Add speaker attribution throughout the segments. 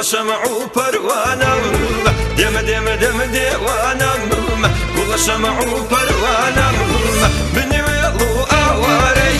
Speaker 1: گوڵە شەمە و پەروانم دێمە دێمە دێمە دێوانم گوڵە شەمە و پەروانم بنوێڵ و ئاوارەی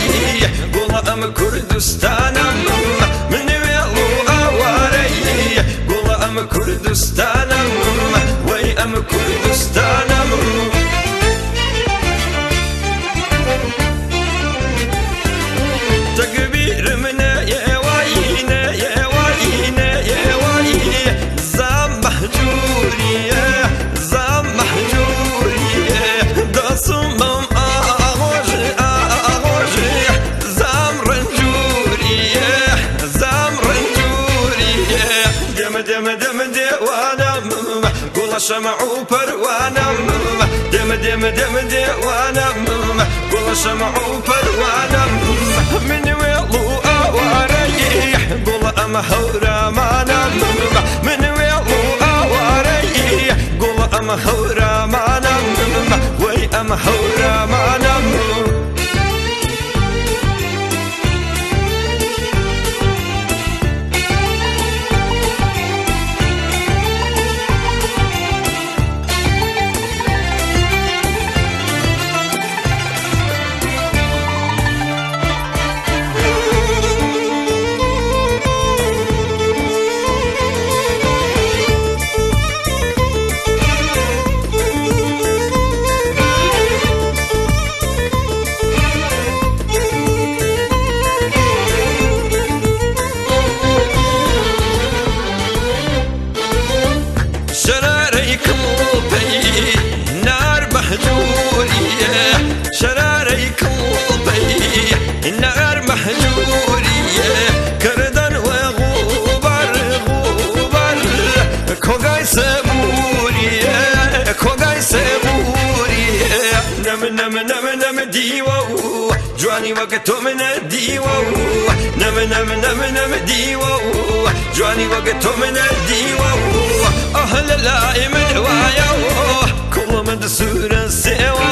Speaker 1: شمع وبروانم دم دم دم ديوانم قول شمع وبروانم من ويلو اواريح قول أم هورامانم من ويلو اواريح قول أم هورامانم نم نم دیوا جوانی وقت من دیوا نم نم نم نم دیوا جوانی وقت من دیوا أهل لا من وایا كل من سورة سوا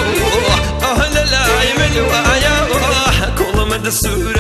Speaker 1: أهل لا من وایا كل من سورة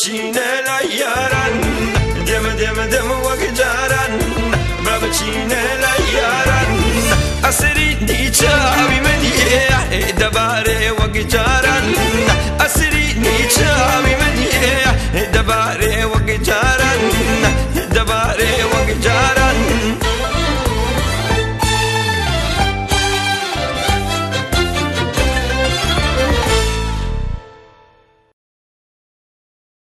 Speaker 1: بچینە لای یاران دێمە دێمە دەمە وەک جاران با بچینە لای یاران ئەسری دیچاوی